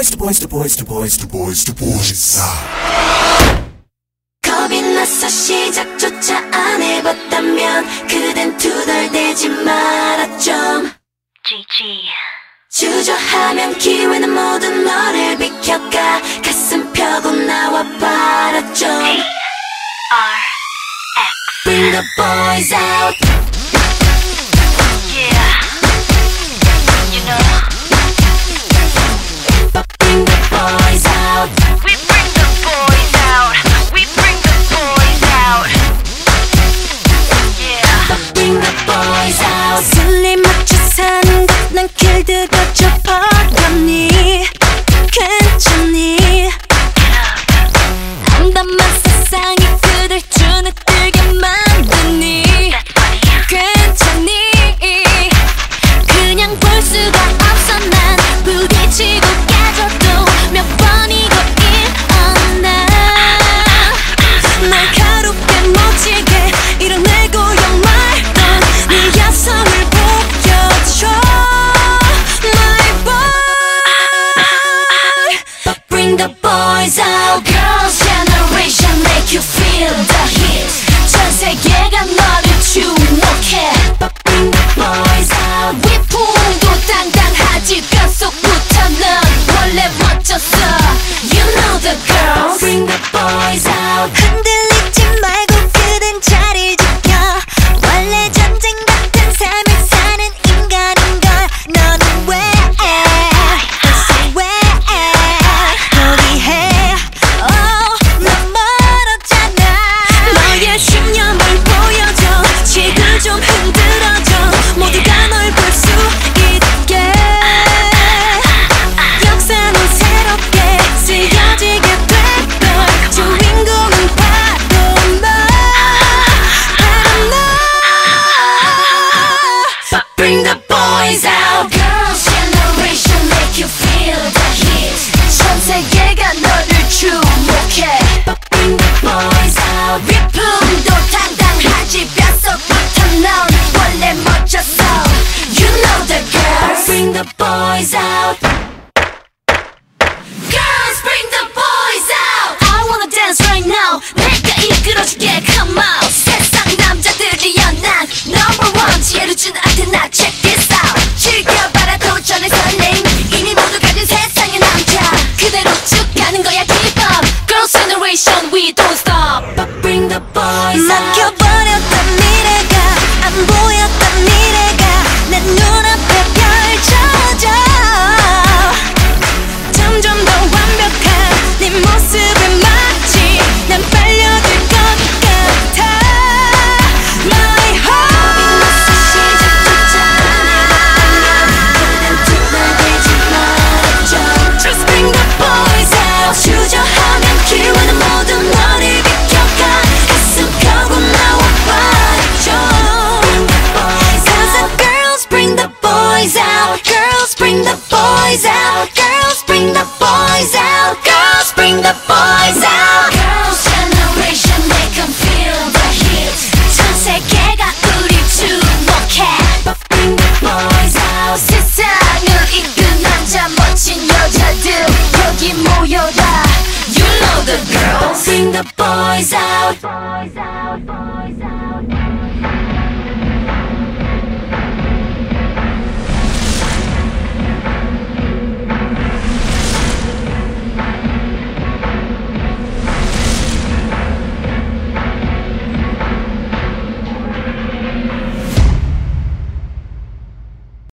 boys, the boys, the boys, the boys, the boys, the boys. 겁이 나서 시작조차 안 해봤다면 그댄 투덜대지 마라 좀. GG. 주저하면 기회는 모두 너를 비켜가 가슴 펴고 나와 봐라 좀. Bring the boys out. Bring the boys out. Girls generation feel the heat. 전 세계가 우리 주목해 bring the boys out. 세상을 남자 멋진 여자들 여기 모여라 You know the girls. Bring the boys boys out.